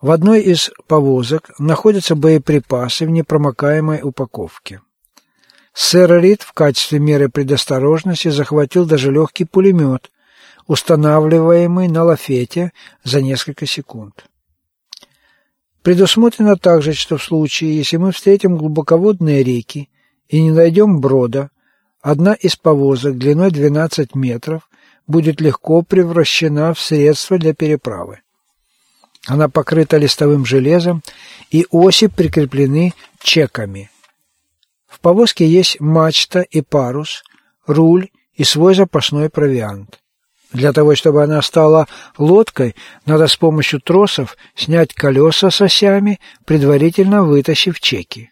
В одной из повозок находятся боеприпасы в непромокаемой упаковке. Сэр Рид в качестве меры предосторожности захватил даже легкий пулемет, устанавливаемый на лафете за несколько секунд. Предусмотрено также, что в случае, если мы встретим глубоководные реки и не найдем брода, одна из повозок длиной 12 метров будет легко превращена в средство для переправы. Она покрыта листовым железом, и оси прикреплены чеками. В повозке есть мачта и парус, руль и свой запасной провиант. Для того, чтобы она стала лодкой, надо с помощью тросов снять колеса с осями, предварительно вытащив чеки.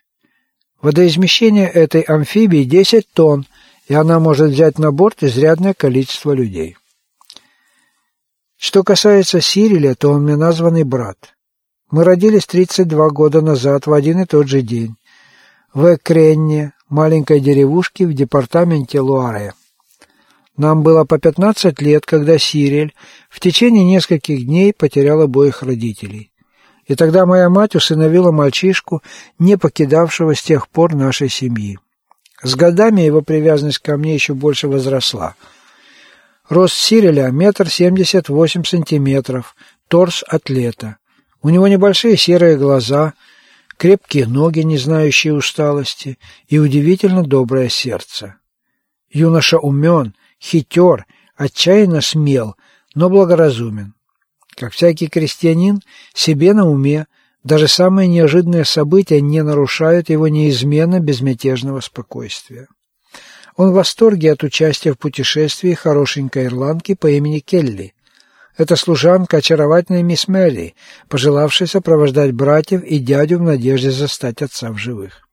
Водоизмещение этой амфибии 10 тонн, и она может взять на борт изрядное количество людей. Что касается Сириля, то он мне названный брат. Мы родились 32 года назад в один и тот же день в Экренне, маленькой деревушке в департаменте Луаре. Нам было по 15 лет, когда Сирель в течение нескольких дней потерял обоих родителей. И тогда моя мать усыновила мальчишку, не покидавшего с тех пор нашей семьи. С годами его привязанность ко мне еще больше возросла. Рост Сиреля – метр семьдесят восемь сантиметров, торс атлета. У него небольшие серые глаза, крепкие ноги, не знающие усталости, и удивительно доброе сердце. Юноша умен – хитер, отчаянно смел, но благоразумен. Как всякий крестьянин, себе на уме, даже самые неожиданные события не нарушают его неизменно безмятежного спокойствия. Он в восторге от участия в путешествии хорошенькой ирландки по имени Келли. Это служанка очаровательной мисс Мэри, пожелавшей сопровождать братьев и дядю в надежде застать отца в живых.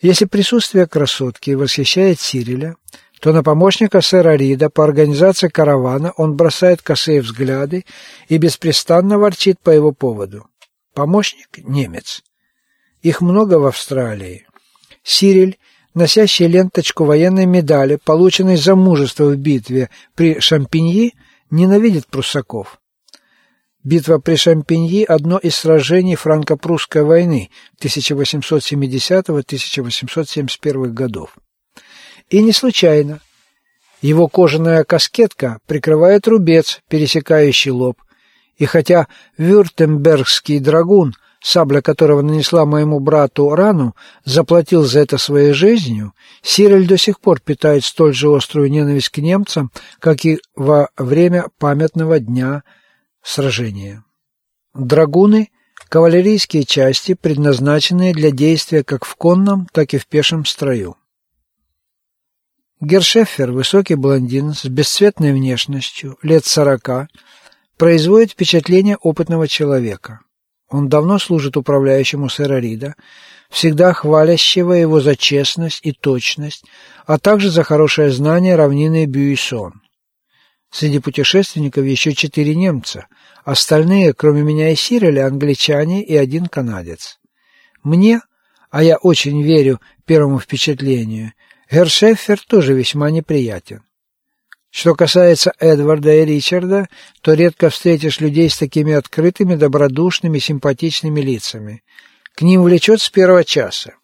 Если присутствие красотки восхищает Сириля, то на помощника сэра Рида по организации каравана он бросает косые взгляды и беспрестанно ворчит по его поводу. Помощник – немец. Их много в Австралии. Сириль, носящий ленточку военной медали, полученной за мужество в битве при Шампиньи, ненавидит пруссаков. Битва при Шампиньи – одно из сражений франко-прусской войны 1870-1871 годов. И не случайно. Его кожаная каскетка прикрывает рубец, пересекающий лоб. И хотя вюртембергский драгун, сабля которого нанесла моему брату рану, заплатил за это своей жизнью, Сирель до сих пор питает столь же острую ненависть к немцам, как и во время памятного дня сражения. Драгуны – кавалерийские части, предназначенные для действия как в конном, так и в пешем строю. Гершефер, высокий блондин с бесцветной внешностью, лет сорока, производит впечатление опытного человека. Он давно служит управляющему сэра Рида, всегда хвалящего его за честность и точность, а также за хорошее знание равнины Бюйсон. Среди путешественников еще четыре немца, остальные, кроме меня и Сиреля, англичане и один канадец. Мне, а я очень верю первому впечатлению, Гершеффер тоже весьма неприятен. Что касается Эдварда и Ричарда, то редко встретишь людей с такими открытыми, добродушными, симпатичными лицами. К ним влечет с первого часа.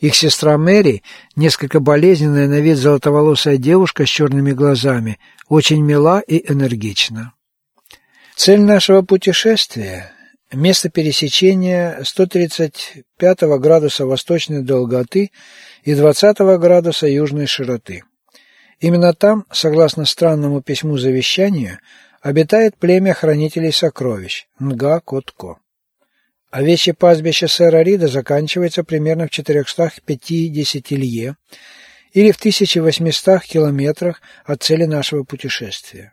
Их сестра Мэри, несколько болезненная на вид золотоволосая девушка с черными глазами, очень мила и энергична. Цель нашего путешествия – место пересечения 135 градуса восточной долготы и 20 градуса южной широты. Именно там, согласно странному письму завещания, обитает племя хранителей сокровищ – Нга-Котко. Овечье пастбище сэра Рида заканчивается примерно в 450 лье или в 1800 километрах от цели нашего путешествия.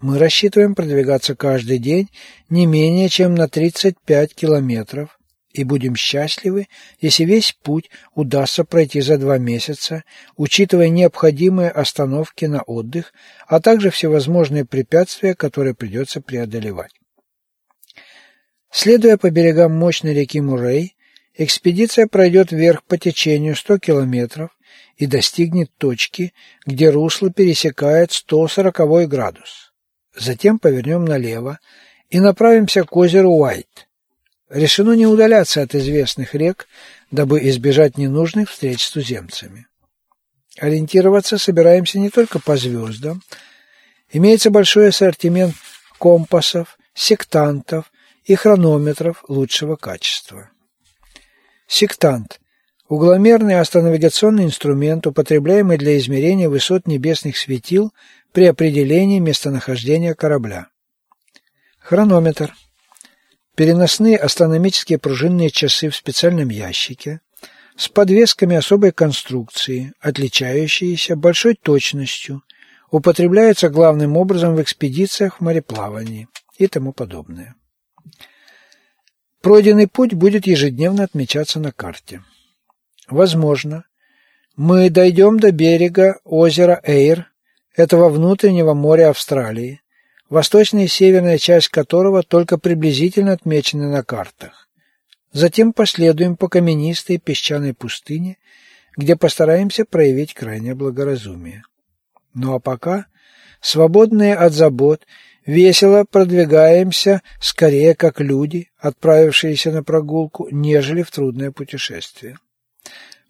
Мы рассчитываем продвигаться каждый день не менее чем на 35 километров, и будем счастливы, если весь путь удастся пройти за два месяца, учитывая необходимые остановки на отдых, а также всевозможные препятствия, которые придется преодолевать. Следуя по берегам мощной реки Мурей, экспедиция пройдет вверх по течению 100 километров и достигнет точки, где русло пересекает 140 градус. Затем повернем налево и направимся к озеру Уайт. Решено не удаляться от известных рек, дабы избежать ненужных встреч с туземцами. Ориентироваться собираемся не только по звездам. Имеется большой ассортимент компасов, сектантов и хронометров лучшего качества. Сектант – угломерный астронавигационный инструмент, употребляемый для измерения высот небесных светил при определении местонахождения корабля. Хронометр – переносные астрономические пружинные часы в специальном ящике с подвесками особой конструкции, отличающиеся большой точностью, употребляются главным образом в экспедициях в мореплавании и тому подобное. Пройденный путь будет ежедневно отмечаться на карте. Возможно, мы дойдем до берега озера Эйр, этого внутреннего моря Австралии, восточная и северная часть которого только приблизительно отмечены на картах. Затем последуем по каменистой песчаной пустыне, где постараемся проявить крайнее благоразумие. Ну а пока, свободные от забот Весело продвигаемся, скорее как люди, отправившиеся на прогулку, нежели в трудное путешествие.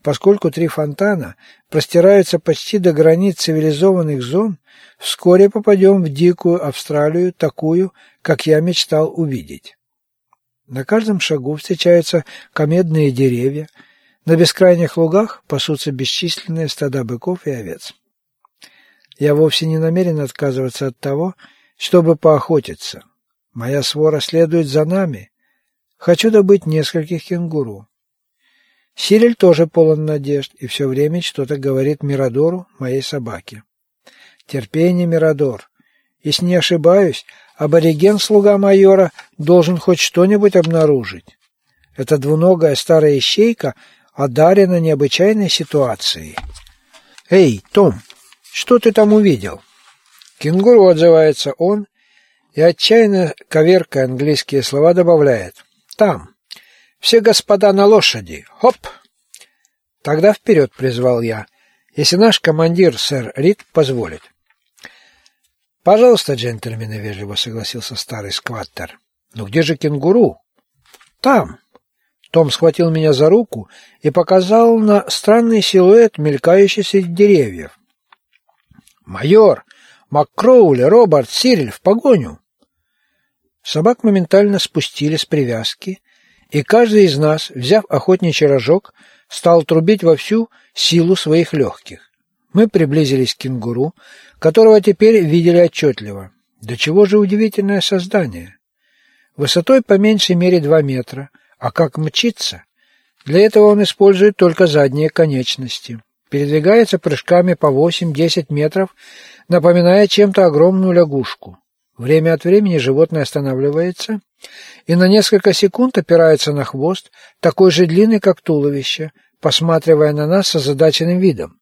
Поскольку три фонтана простираются почти до границ цивилизованных зон, вскоре попадем в дикую Австралию, такую, как я мечтал увидеть. На каждом шагу встречаются комедные деревья, на бескрайних лугах пасутся бесчисленные стада быков и овец. Я вовсе не намерен отказываться от того, чтобы поохотиться. Моя свора следует за нами. Хочу добыть нескольких кенгуру. Сириль тоже полон надежд и все время что-то говорит Мирадору, моей собаке. Терпение, Мирадор. Если не ошибаюсь, абориген-слуга майора должен хоть что-нибудь обнаружить. Эта двуногая старая ищейка одарена необычайной ситуацией. «Эй, Том, что ты там увидел?» Кенгуру отзывается он и отчаянно коверкая английские слова добавляет. Там. Все господа на лошади. Хоп! Тогда вперед, призвал я, если наш командир, сэр Рид, позволит. Пожалуйста, джентльмены, вежливо согласился старый скваттер. Но где же кенгуру? Там. Том схватил меня за руку и показал на странный силуэт, мелькающий среди деревьев. «Майор!» Маккроули, Роберт, Сириль, в погоню!» Собак моментально спустили с привязки, и каждый из нас, взяв охотничий рожок, стал трубить во всю силу своих легких. Мы приблизились к кенгуру, которого теперь видели отчетливо. Да чего же удивительное создание! Высотой по меньшей мере два метра, а как мчится! Для этого он использует только задние конечности. Передвигается прыжками по 8-10 метров напоминая чем-то огромную лягушку. Время от времени животное останавливается и на несколько секунд опирается на хвост, такой же длинный, как туловище, посматривая на нас с озадаченным видом.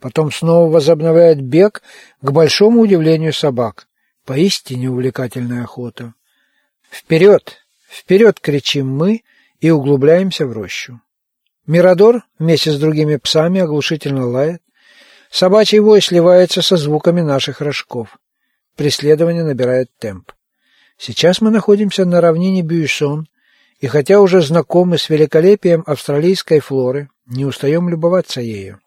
Потом снова возобновляет бег, к большому удивлению собак. Поистине увлекательная охота. «Вперед! Вперед!» — кричим мы и углубляемся в рощу. Мирадор вместе с другими псами оглушительно лает, Собачий вой сливается со звуками наших рожков. Преследование набирает темп. Сейчас мы находимся на равнине Бюйсон, и хотя уже знакомы с великолепием австралийской флоры, не устаем любоваться ею.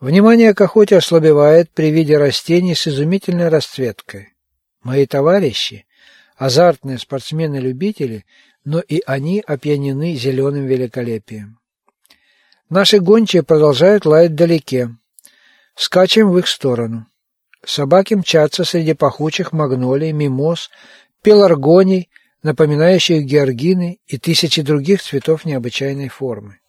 Внимание к охоте ослабевает при виде растений с изумительной расцветкой. Мои товарищи – азартные спортсмены-любители, но и они опьянены зеленым великолепием. Наши гончие продолжают лаять вдалеке, Скачем в их сторону. Собаки мчатся среди пахучих магнолий, мимоз, пеларгоний, напоминающих георгины и тысячи других цветов необычайной формы.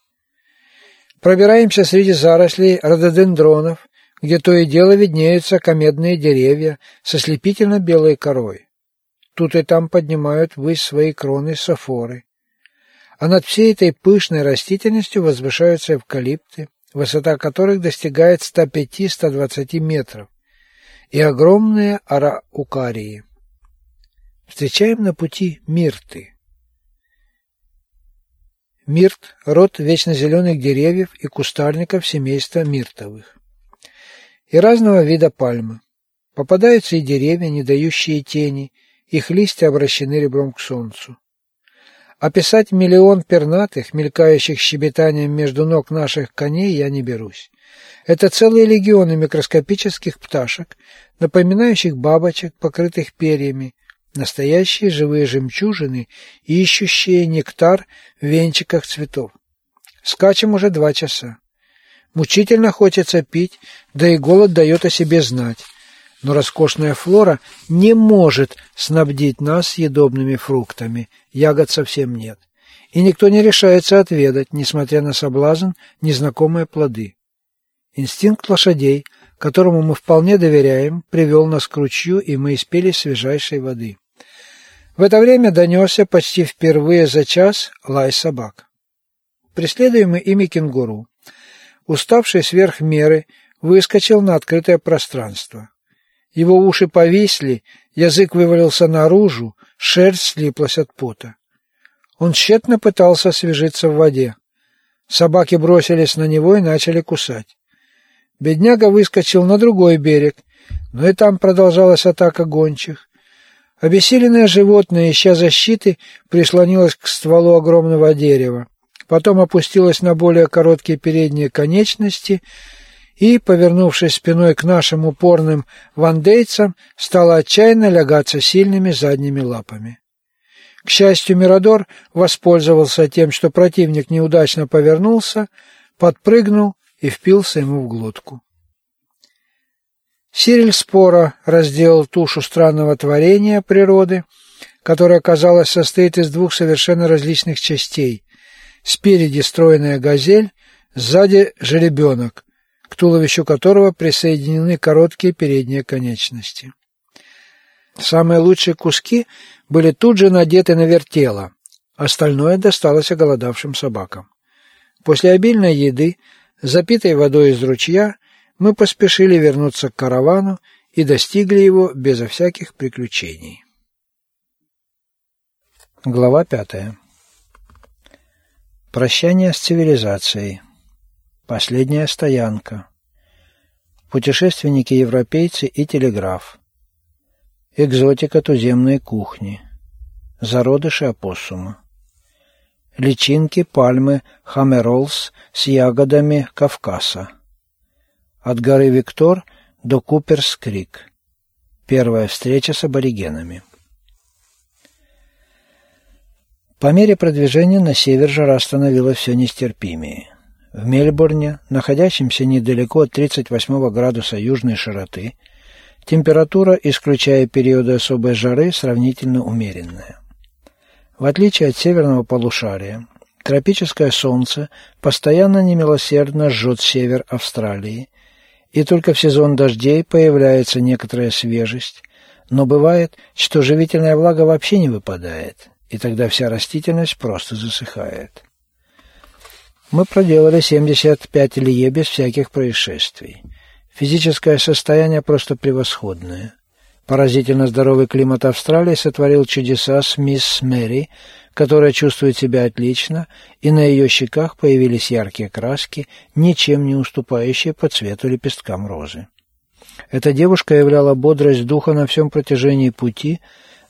Пробираемся среди зарослей рододендронов, где то и дело виднеются комедные деревья со слепительно белой корой. Тут и там поднимают ввысь свои кроны софоры. А над всей этой пышной растительностью возвышаются эвкалипты, высота которых достигает 105-120 метров, и огромные араукарии. Встречаем на пути мирты. Мирт – род вечно зеленых деревьев и кустарников семейства миртовых. И разного вида пальмы. Попадаются и деревья, не дающие тени, их листья обращены ребром к солнцу. Описать миллион пернатых, мелькающих щебетанием между ног наших коней, я не берусь. Это целые легионы микроскопических пташек, напоминающих бабочек, покрытых перьями, настоящие живые жемчужины, ищущие нектар в венчиках цветов. Скачем уже два часа. Мучительно хочется пить, да и голод дает о себе знать. Но роскошная флора не может снабдить нас съедобными фруктами, ягод совсем нет. И никто не решается отведать, несмотря на соблазн, незнакомые плоды. Инстинкт лошадей, которому мы вполне доверяем, привел нас к ручью, и мы испили свежайшей воды. В это время донесся почти впервые за час лай собак. Преследуемый ими кенгуру, уставший сверх меры, выскочил на открытое пространство. Его уши повисли, язык вывалился наружу, шерсть слиплась от пота. Он тщетно пытался освежиться в воде. Собаки бросились на него и начали кусать. Бедняга выскочил на другой берег, но и там продолжалась атака гончих. Обессиленное животное, ища защиты, прислонилось к стволу огромного дерева. Потом опустилось на более короткие передние конечности и, повернувшись спиной к нашим упорным вандейцам, стала отчаянно лягаться сильными задними лапами. К счастью, Мирадор воспользовался тем, что противник неудачно повернулся, подпрыгнул и впился ему в глотку. Сириль спора разделал тушу странного творения природы, которое, казалось, состоит из двух совершенно различных частей. Спереди стройная газель, сзади жеребенок, к туловищу которого присоединены короткие передние конечности. Самые лучшие куски были тут же надеты на вертело, остальное досталось оголодавшим собакам. После обильной еды, запитой водой из ручья, мы поспешили вернуться к каравану и достигли его безо всяких приключений. Глава пятая. Прощание с цивилизацией. Последняя стоянка. Путешественники-европейцы и телеграф. Экзотика туземной кухни. Зародыши опоссума. Личинки пальмы Хамеролс с ягодами Кавказа. От горы Виктор до Куперс-Крик. Первая встреча с аборигенами. По мере продвижения на север жара становилась все нестерпимее. В Мельбурне, находящемся недалеко от 38 градуса южной широты, температура, исключая периоды особой жары, сравнительно умеренная. В отличие от северного полушария, тропическое солнце постоянно немилосердно жжет север Австралии, и только в сезон дождей появляется некоторая свежесть, но бывает, что живительная влага вообще не выпадает, и тогда вся растительность просто засыхает. Мы проделали 75 лие без всяких происшествий. Физическое состояние просто превосходное. Поразительно здоровый климат Австралии сотворил чудеса с мисс Мэри, которая чувствует себя отлично, и на ее щеках появились яркие краски, ничем не уступающие по цвету лепесткам розы. Эта девушка являла бодрость духа на всем протяжении пути,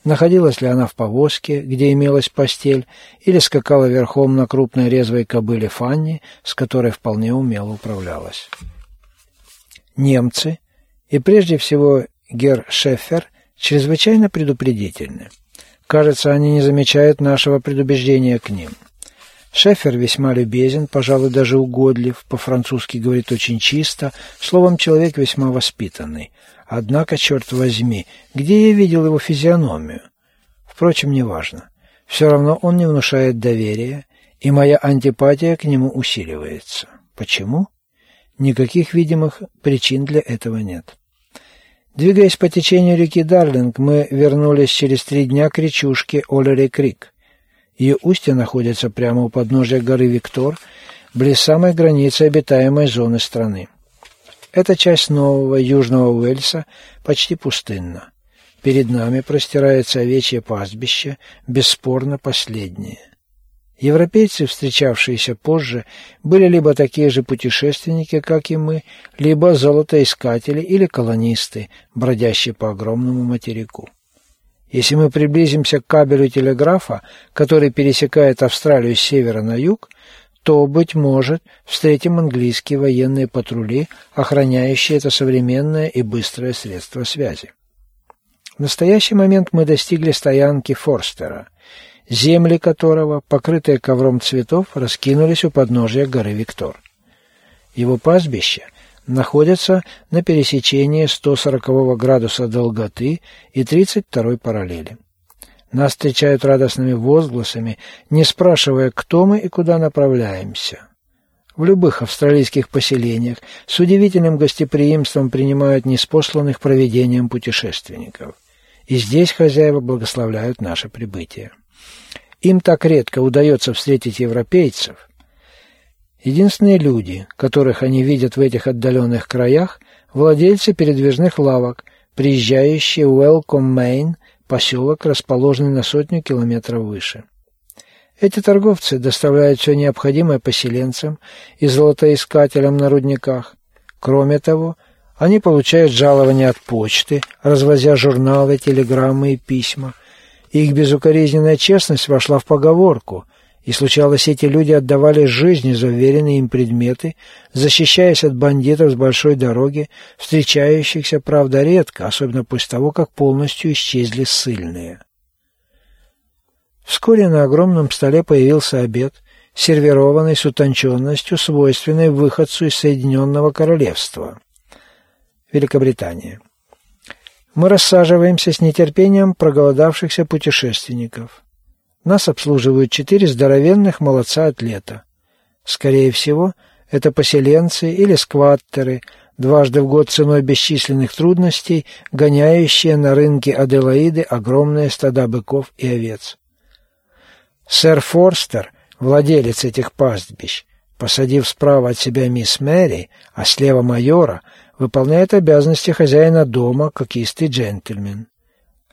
находилась ли она в повозке, где имелась постель, или скакала верхом на крупной резвой кобыле Фанни, с которой вполне умело управлялась. Немцы, и прежде всего Гер Шеффер, чрезвычайно предупредительны. Кажется, они не замечают нашего предубеждения к ним. Шефер весьма любезен, пожалуй, даже угодлив, по-французски говорит очень чисто, словом, человек весьма воспитанный. Однако, черт возьми, где я видел его физиономию? Впрочем, неважно. Все равно он не внушает доверия, и моя антипатия к нему усиливается. Почему? Никаких видимых причин для этого нет. Двигаясь по течению реки Дарлинг, мы вернулись через три дня к речушке Оллери-Крик. Ее устье находится прямо у подножия горы Виктор, близ самой границы обитаемой зоны страны. Эта часть нового южного Уэльса почти пустынна. Перед нами простирается овечье пастбище, бесспорно последнее. Европейцы, встречавшиеся позже, были либо такие же путешественники, как и мы, либо золотоискатели или колонисты, бродящие по огромному материку. Если мы приблизимся к кабелю телеграфа, который пересекает Австралию с севера на юг, то, быть может, встретим английские военные патрули, охраняющие это современное и быстрое средство связи. В настоящий момент мы достигли стоянки Форстера, земли которого, покрытые ковром цветов, раскинулись у подножия горы Виктор. Его пастбище – находятся на пересечении 140 градуса долготы и 32 параллели. Нас встречают радостными возгласами, не спрашивая, кто мы и куда направляемся. В любых австралийских поселениях с удивительным гостеприимством принимают неспосланных проведением путешественников. И здесь хозяева благословляют наше прибытие. Им так редко удается встретить европейцев, Единственные люди, которых они видят в этих отдаленных краях, владельцы передвижных лавок, приезжающие в Welcome Main, поселок, расположенный на сотню километров выше. Эти торговцы доставляют все необходимое поселенцам и золотоискателям на рудниках. Кроме того, они получают жалования от почты, развозя журналы, телеграммы и письма. Их безукоризненная честность вошла в поговорку – и случалось, эти люди отдавали жизни за уверенные им предметы, защищаясь от бандитов с большой дороги, встречающихся, правда, редко, особенно после того, как полностью исчезли ссыльные. Вскоре на огромном столе появился обед, сервированный с утонченностью, свойственной выходцу из Соединенного Королевства. Великобритания. Мы рассаживаемся с нетерпением проголодавшихся путешественников. Нас обслуживают четыре здоровенных молодца-атлета. Скорее всего, это поселенцы или скваттеры, дважды в год ценой бесчисленных трудностей, гоняющие на рынке Аделаиды огромные стада быков и овец. Сэр Форстер, владелец этих пастбищ, посадив справа от себя мисс Мэри, а слева майора, выполняет обязанности хозяина дома, как истый джентльмен.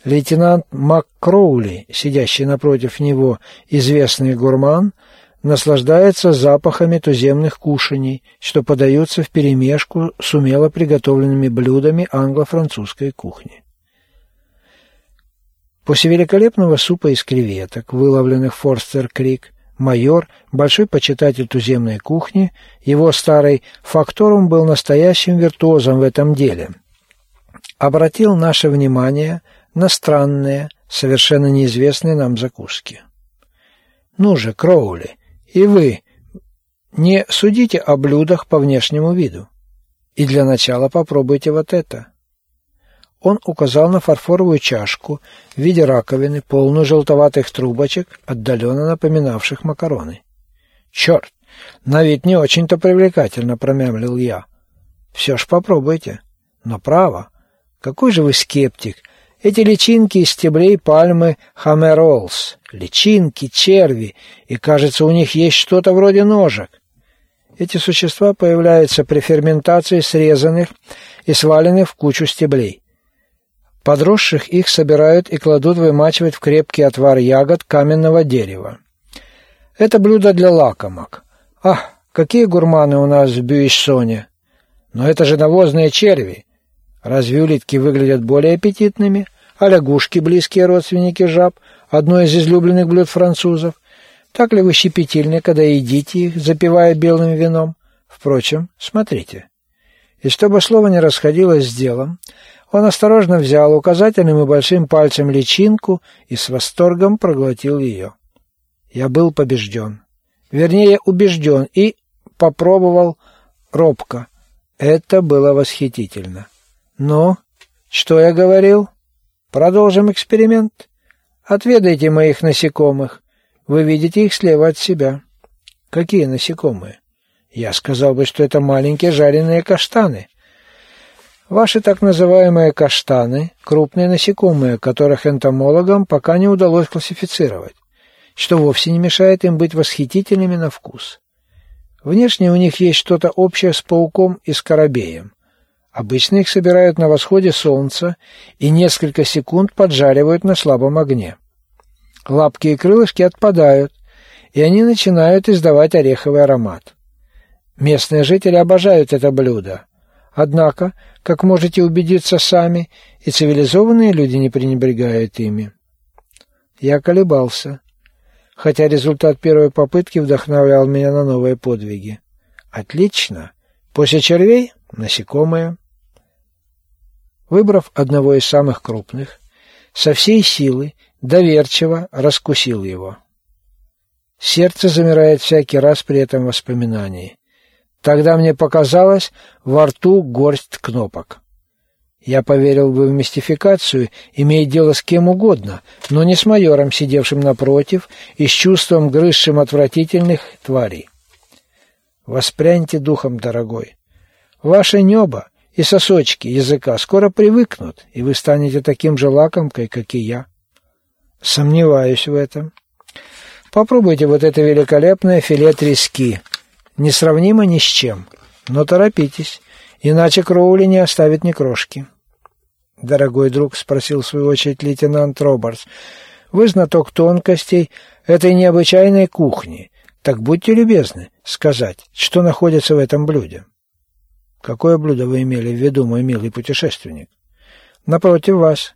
Лейтенант МакКроули, сидящий напротив него, известный гурман, наслаждается запахами туземных кушаний, что подаются вперемешку с умело приготовленными блюдами англо-французской кухни. После великолепного супа из креветок, выловленных в Форстер-Крик, майор, большой почитатель туземной кухни, его старый факторум был настоящим виртуозом в этом деле. Обратил наше внимание – на странные, совершенно неизвестные нам закуски. Ну же, Кроули, и вы не судите о блюдах по внешнему виду. И для начала попробуйте вот это. Он указал на фарфоровую чашку в виде раковины, полную желтоватых трубочек, отдаленно напоминавших макароны. «Черт! На вид не очень-то привлекательно», — промямлил я. «Все ж попробуйте. Но право. Какой же вы скептик, эти личинки из стеблей пальмы хамеролс, личинки, черви, и, кажется, у них есть что-то вроде ножек. Эти существа появляются при ферментации срезанных и сваленных в кучу стеблей. Подросших их собирают и кладут вымачивать в крепкий отвар ягод каменного дерева. Это блюдо для лакомок. Ах, какие гурманы у нас в Бюйшоне! Но это же навозные черви. Разве улитки выглядят более аппетитными? а лягушки, близкие родственники жаб, одно из излюбленных блюд французов. Так ли вы щепетильны, когда едите их, запивая белым вином? Впрочем, смотрите. И чтобы слово не расходилось с делом, он осторожно взял указательным и большим пальцем личинку и с восторгом проглотил ее. Я был побежден. Вернее, убежден и попробовал робко. Это было восхитительно. Но, что я говорил? Продолжим эксперимент. Отведайте моих насекомых. Вы видите их слева от себя. Какие насекомые? Я сказал бы, что это маленькие жареные каштаны. Ваши так называемые каштаны – крупные насекомые, которых энтомологам пока не удалось классифицировать, что вовсе не мешает им быть восхитительными на вкус. Внешне у них есть что-то общее с пауком и скоробеем. Обычно их собирают на восходе солнца и несколько секунд поджаривают на слабом огне. Лапки и крылышки отпадают, и они начинают издавать ореховый аромат. Местные жители обожают это блюдо, Однако, как можете убедиться сами, и цивилизованные люди не пренебрегают ими. Я колебался, хотя результат первой попытки вдохновлял меня на новые подвиги. Отлично. После червей – насекомые. Выбрав одного из самых крупных, со всей силы, доверчиво раскусил его. Сердце замирает всякий раз при этом воспоминании. Тогда мне показалось во рту горсть кнопок. Я поверил бы в мистификацию, имея дело с кем угодно, но не с майором, сидевшим напротив и с чувством грызшим отвратительных тварей. Воспряньте духом, дорогой. Ваше небо и сосочки языка скоро привыкнут, и вы станете таким же лакомкой, как и я. Сомневаюсь в этом. Попробуйте вот это великолепное филе трески. Несравнимо ни с чем. Но торопитесь, иначе Кроули не оставит ни крошки. Дорогой друг, спросил в свою очередь лейтенант Робертс, вы знаток тонкостей этой необычайной кухни. Так будьте любезны сказать, что находится в этом блюде. Какое блюдо вы имели в виду, мой милый путешественник? Напротив вас.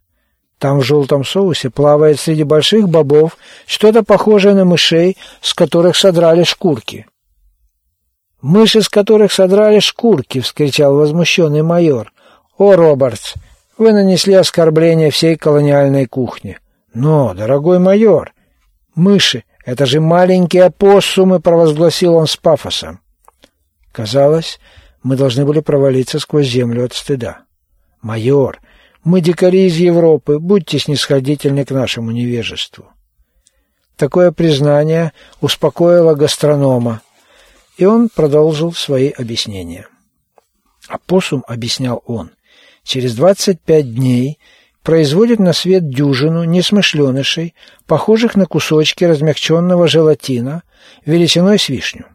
Там в желтом соусе плавает среди больших бобов что-то похожее на мышей, с которых содрали шкурки. «Мыши, с которых содрали шкурки!» — вскричал возмущенный майор. «О, Робертс, вы нанесли оскорбление всей колониальной кухне». «Но, дорогой майор, мыши — это же маленькие опоссумы!» — провозгласил он с пафосом. Казалось, мы должны были провалиться сквозь землю от стыда. «Майор, мы дикари из Европы, будьте снисходительны к нашему невежеству». Такое признание успокоило гастронома, и он продолжил свои объяснения. Апоссум, объяснял он, через 25 дней производит на свет дюжину несмышленышей, похожих на кусочки размягченного желатина величиной с вишню.